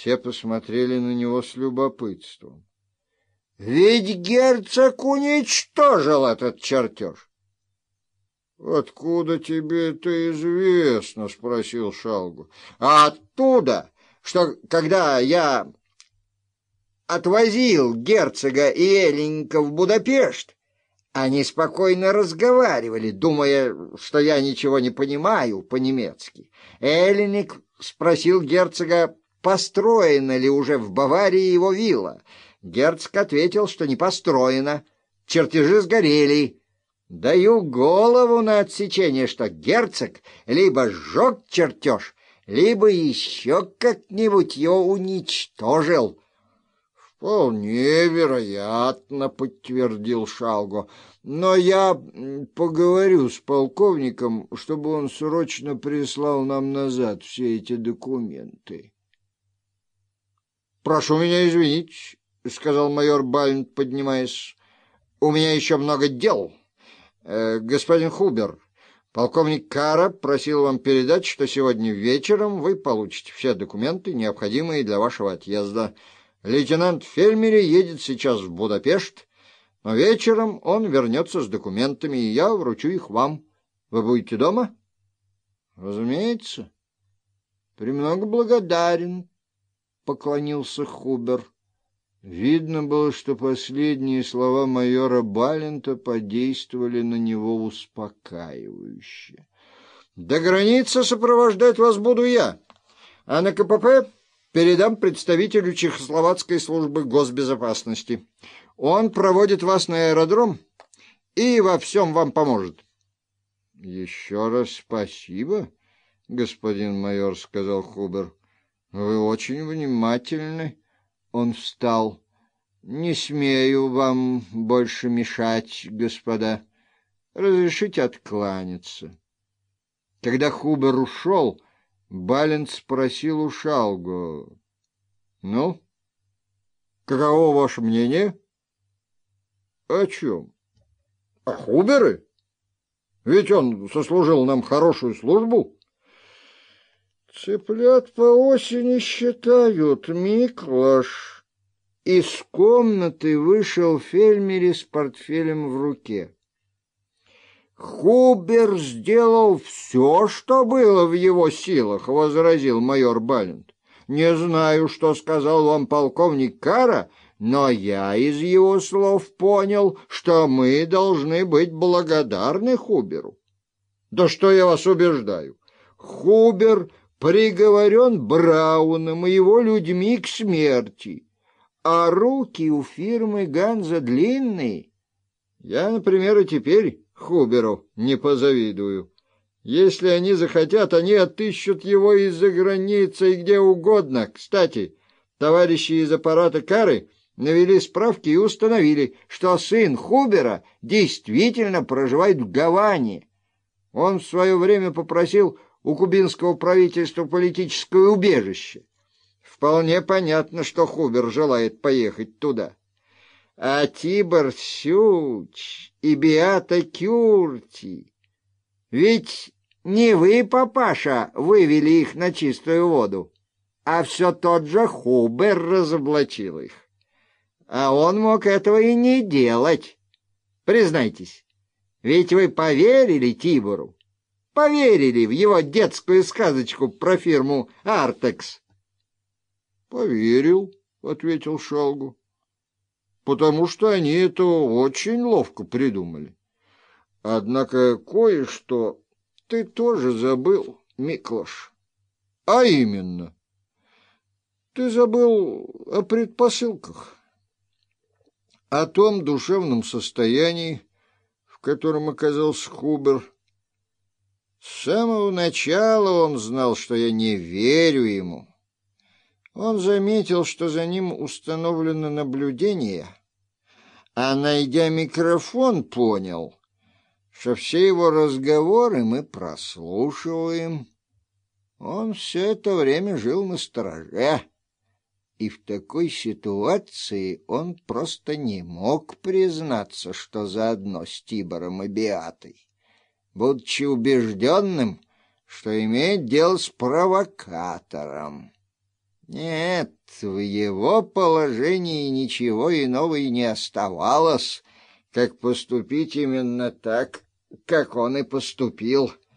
Все посмотрели на него с любопытством. Ведь герцог уничтожил этот чертеж. «Откуда тебе это известно?» — спросил Шалгу. «А оттуда, что когда я отвозил герцога и Эленька в Будапешт, они спокойно разговаривали, думая, что я ничего не понимаю по-немецки. Эллиник спросил герцога, построена ли уже в Баварии его вилла. Герцог ответил, что не построена, чертежи сгорели. Даю голову на отсечение, что герцог либо сжег чертеж, либо еще как-нибудь его уничтожил. «Вполне вероятно», — подтвердил Шалго. «Но я поговорю с полковником, чтобы он срочно прислал нам назад все эти документы». «Прошу меня извинить», — сказал майор Бальнт, поднимаясь. «У меня еще много дел». Э, «Господин Хубер, полковник Кара просил вам передать, что сегодня вечером вы получите все документы, необходимые для вашего отъезда». Лейтенант Фельмери едет сейчас в Будапешт, но вечером он вернется с документами, и я вручу их вам. Вы будете дома? — Разумеется. — Премного благодарен, — поклонился Хубер. Видно было, что последние слова майора Балента подействовали на него успокаивающе. — До границы сопровождать вас буду я, а на КПП передам представителю Чехословацкой службы госбезопасности. Он проводит вас на аэродром и во всем вам поможет. — Еще раз спасибо, господин майор, — сказал Хубер. — Вы очень внимательны. Он встал. — Не смею вам больше мешать, господа. Разрешите откланяться. Когда Хубер ушел... Балент спросил у Шалго. — Ну, каково ваше мнение? — О чем? — О Хубере? Ведь он сослужил нам хорошую службу. — Цыплят по осени считают, Миклаш. Из комнаты вышел Фельмери с портфелем в руке. Хубер сделал все, что было в его силах, — возразил майор Балент. Не знаю, что сказал вам полковник Кара, но я из его слов понял, что мы должны быть благодарны Хуберу. Да что я вас убеждаю? Хубер приговорен Брауном и его людьми к смерти, а руки у фирмы Ганза длинные. Я, например, и теперь Хуберу не позавидую. Если они захотят, они отыщут его из-за границы и где угодно. Кстати, товарищи из аппарата Кары навели справки и установили, что сын Хубера действительно проживает в Гаване. Он в свое время попросил у кубинского правительства политическое убежище. Вполне понятно, что Хубер желает поехать туда. А Тибор Сюч и Биата Кюрти. Ведь не вы, папаша, вывели их на чистую воду, а все тот же Хубер разоблачил их. А он мог этого и не делать. Признайтесь, ведь вы поверили Тибору, поверили в его детскую сказочку про фирму «Артекс». — Поверил, — ответил Шалгу потому что они это очень ловко придумали. Однако кое-что ты тоже забыл, Миклош. А именно, ты забыл о предпосылках, о том душевном состоянии, в котором оказался Хубер. С самого начала он знал, что я не верю ему. Он заметил, что за ним установлено наблюдение, а, найдя микрофон, понял, что все его разговоры мы прослушиваем. Он все это время жил на стороже, и в такой ситуации он просто не мог признаться, что заодно с Тибором и Биатой, будучи убежденным, что имеет дело с провокатором. Нет, в его положении ничего иного и не оставалось, как поступить именно так, как он и поступил —